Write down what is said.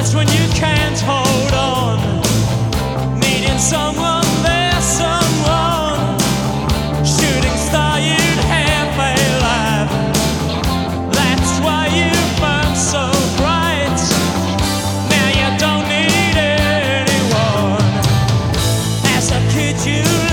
That's when you can't hold on, needing someone there, someone. Shooting star, you'd have a. That's why you burn so bright. Now you don't need anyone. As a kid, you.